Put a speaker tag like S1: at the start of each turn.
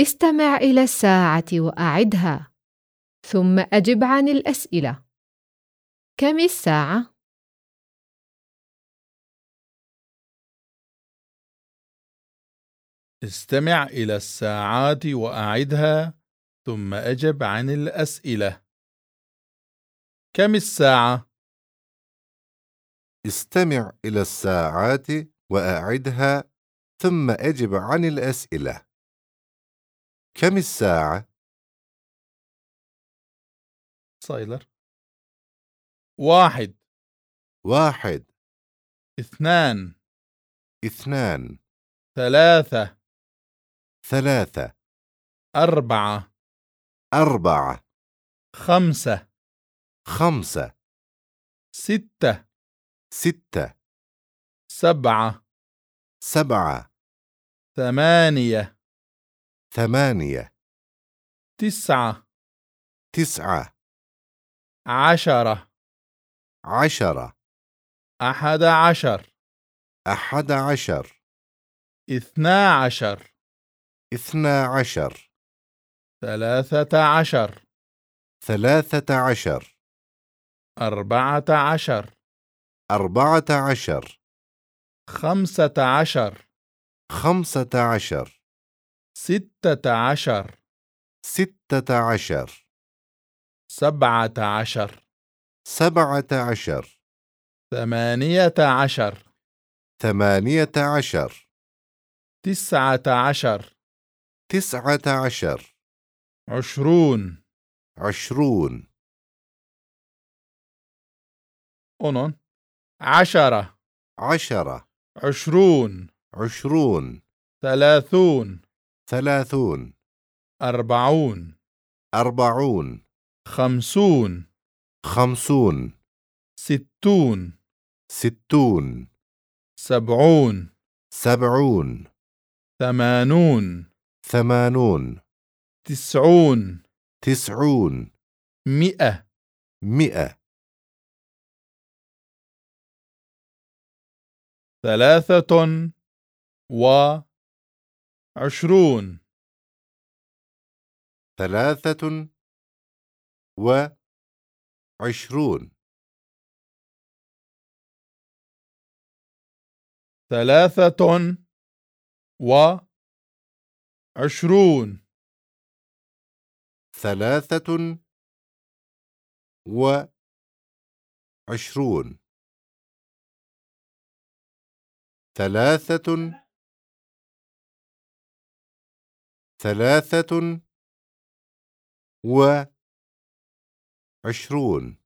S1: استمع إلى الساعة وأعدها ثم أجب عن الأسئلة كم الساعة؟
S2: استمع إلى الساعات وأعدها ثم أجب عن الأسئلة كم الساعة؟
S3: استمع إلى الساعات وأعدها ثم أجب عن الأسئلة كم الساعة؟
S2: صايلر واحد.
S3: واحد.
S2: اثنان.
S3: اثنان.
S2: ثلاثة.
S3: ثلاثة.
S2: أربعة.
S3: أربعة.
S2: خمسة.
S3: خمسة.
S2: ستة.
S3: ستة.
S2: سبعة.
S3: سبعة.
S2: ثمانية.
S3: ثمانية.
S2: تسعة.
S3: تسعة.
S2: عشرة.
S3: عشرة.
S2: أحد عشر.
S3: أحد عشر.
S2: اثنا عشر.
S3: اثنا عشر.
S2: ثلاثة عشر.
S3: ثلاثة عشر.
S2: أربعة عشر.
S3: أربعة عشر.
S2: خمسة عشر.
S3: خمسة عشر.
S2: ستة عشر.
S3: ستة عشر.
S2: سبعة عشر.
S3: سبعة عشر.
S2: ثمانية عشر.
S3: ثمانية عشر.
S2: تسعة عشر.
S3: تسعة عشر.
S2: عشرون.
S3: عشرون.
S2: أنون عشرة.
S3: عشرة.
S2: عشرون.
S3: عشرون.
S2: ثلاثون.
S3: ثلاثون.
S2: أربعون.
S3: أربعون.
S2: خمسون.
S3: خمسون.
S2: ستون.
S3: ستون.
S2: سبعون.
S3: سبعون.
S2: ثمانون.
S3: ثمانون.
S2: تسعون.
S3: تسعون.
S2: مئة.
S3: مئة.
S2: ثلاثة وعشرون
S3: ثلاثة وعشرون
S2: ثلاثة وعشرون
S3: ثلاثة وعشرون ثلاثة ثلاثة وعشرون.